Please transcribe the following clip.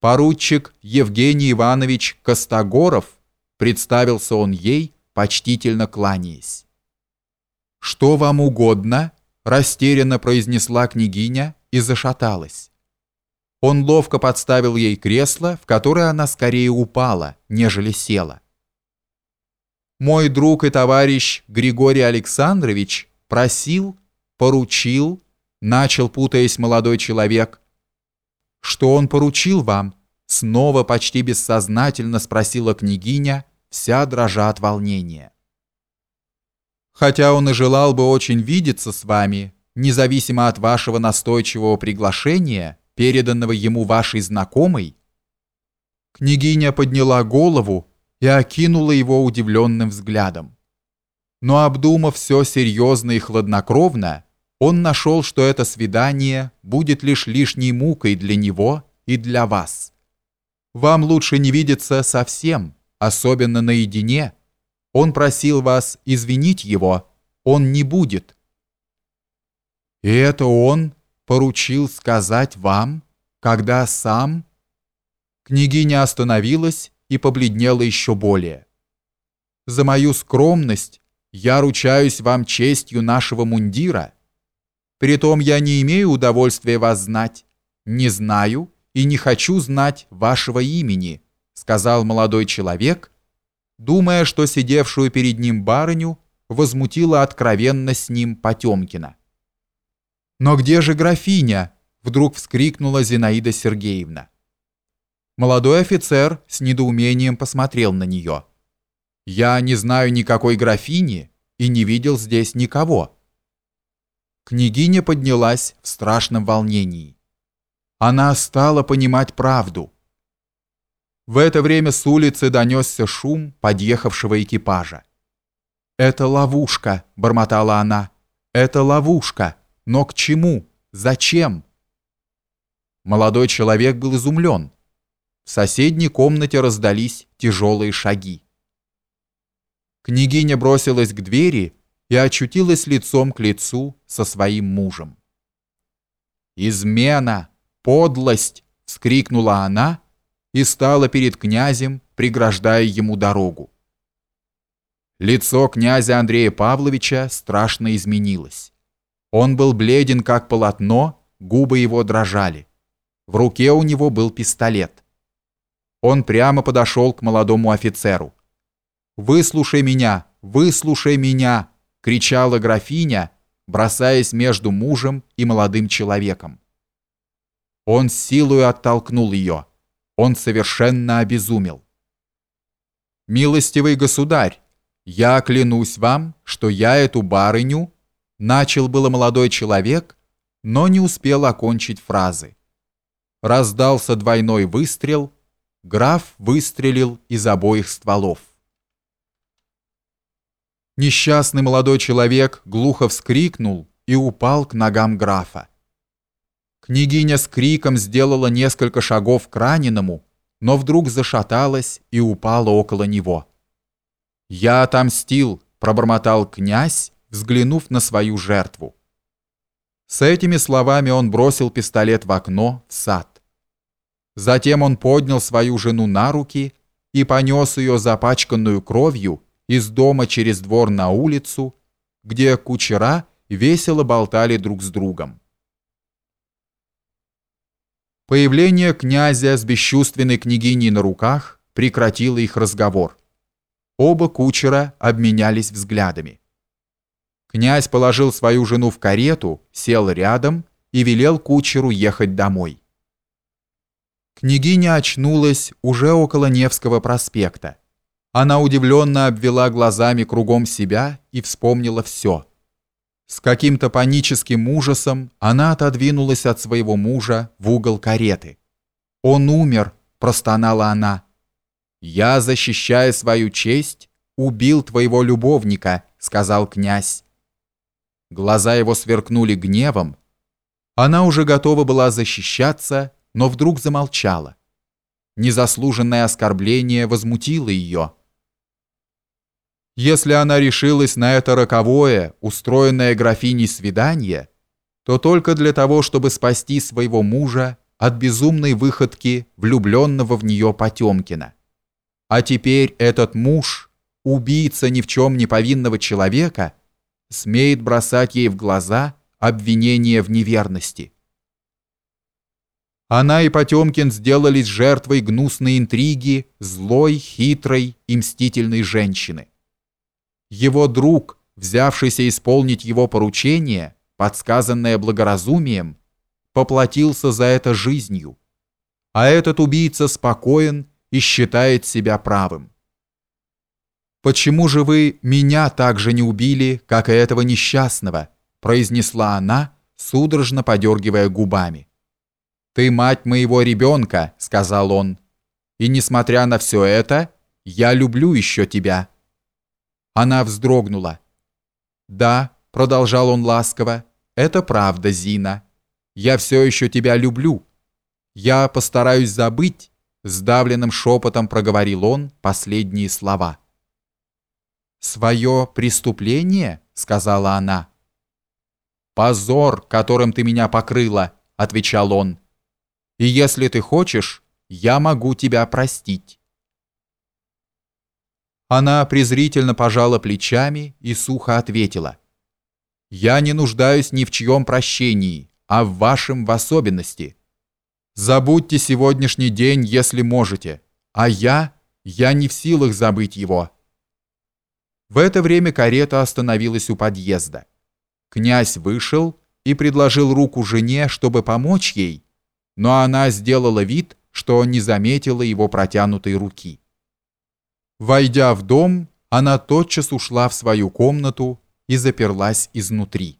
поручик Евгений Иванович Костогоров, представился он ей, почтительно кланяясь. «Что вам угодно?» – растерянно произнесла княгиня и зашаталась. Он ловко подставил ей кресло, в которое она скорее упала, нежели села. «Мой друг и товарищ Григорий Александрович просил, поручил, начал, путаясь молодой человек. Что он поручил вам? Снова почти бессознательно спросила княгиня, вся дрожа от волнения. Хотя он и желал бы очень видеться с вами, независимо от вашего настойчивого приглашения, переданного ему вашей знакомой, княгиня подняла голову и окинула его удивленным взглядом. Но обдумав все серьезно и хладнокровно, он нашел, что это свидание будет лишь лишней мукой для него и для вас. Вам лучше не видеться совсем, особенно наедине. Он просил вас извинить его, он не будет. И это он поручил сказать вам, когда сам... Княгиня остановилась и побледнела еще более. За мою скромность я ручаюсь вам честью нашего мундира. Притом я не имею удовольствия вас знать, не знаю и не хочу знать вашего имени, сказал молодой человек, думая, что сидевшую перед ним барыню возмутила откровенно с ним Потемкина. «Но где же графиня?» — вдруг вскрикнула Зинаида Сергеевна. Молодой офицер с недоумением посмотрел на нее. «Я не знаю никакой графини и не видел здесь никого». Княгиня поднялась в страшном волнении. Она стала понимать правду. В это время с улицы донесся шум подъехавшего экипажа. «Это ловушка», — бормотала она. «Это ловушка. Но к чему? Зачем?» Молодой человек был изумлен. В соседней комнате раздались тяжелые шаги. Княгиня бросилась к двери и очутилась лицом к лицу со своим мужем. «Измена! Подлость!» — вскрикнула она и стала перед князем, преграждая ему дорогу. Лицо князя Андрея Павловича страшно изменилось. Он был бледен, как полотно, губы его дрожали. В руке у него был пистолет. Он прямо подошел к молодому офицеру. «Выслушай меня! Выслушай меня!» Кричала графиня, бросаясь между мужем и молодым человеком. Он силой оттолкнул ее. Он совершенно обезумел. «Милостивый государь, я клянусь вам, что я эту барыню...» Начал было молодой человек, но не успел окончить фразы. Раздался двойной выстрел, граф выстрелил из обоих стволов. Несчастный молодой человек глухо вскрикнул и упал к ногам графа. Княгиня с криком сделала несколько шагов к раненому, но вдруг зашаталась и упала около него. «Я отомстил», — пробормотал князь, взглянув на свою жертву. С этими словами он бросил пистолет в окно, в сад. Затем он поднял свою жену на руки и понес ее запачканную кровью из дома через двор на улицу, где кучера весело болтали друг с другом. Появление князя с бесчувственной княгиней на руках прекратило их разговор. Оба кучера обменялись взглядами. Князь положил свою жену в карету, сел рядом и велел кучеру ехать домой. Княгиня очнулась уже около Невского проспекта. Она удивленно обвела глазами кругом себя и вспомнила все. С каким-то паническим ужасом она отодвинулась от своего мужа в угол кареты. «Он умер», – простонала она. «Я, защищая свою честь, убил твоего любовника», – сказал князь. Глаза его сверкнули гневом. Она уже готова была защищаться, но вдруг замолчала. Незаслуженное оскорбление возмутило ее. Если она решилась на это роковое, устроенное графиней свидание, то только для того, чтобы спасти своего мужа от безумной выходки влюбленного в нее Потемкина. А теперь этот муж, убийца ни в чем не повинного человека, смеет бросать ей в глаза обвинение в неверности. Она и Потемкин сделались жертвой гнусной интриги злой, хитрой и мстительной женщины. Его друг, взявшийся исполнить его поручение, подсказанное благоразумием, поплатился за это жизнью, а этот убийца спокоен и считает себя правым. «Почему же вы меня так же не убили, как и этого несчастного?» произнесла она, судорожно подергивая губами. «Ты мать моего ребенка», — сказал он. «И несмотря на все это, я люблю еще тебя». Она вздрогнула. «Да», — продолжал он ласково, — «это правда, Зина. Я все еще тебя люблю. Я постараюсь забыть», — сдавленным шепотом проговорил он последние слова. «Свое преступление?» — сказала она. «Позор, которым ты меня покрыла», — отвечал он. И если ты хочешь, я могу тебя простить». Она презрительно пожала плечами и сухо ответила. «Я не нуждаюсь ни в чьем прощении, а в вашем в особенности. Забудьте сегодняшний день, если можете, а я, я не в силах забыть его». В это время карета остановилась у подъезда. Князь вышел и предложил руку жене, чтобы помочь ей, но она сделала вид, что не заметила его протянутой руки. Войдя в дом, она тотчас ушла в свою комнату и заперлась изнутри.